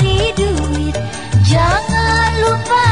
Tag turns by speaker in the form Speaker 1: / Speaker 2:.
Speaker 1: cari duit. Jangan lupa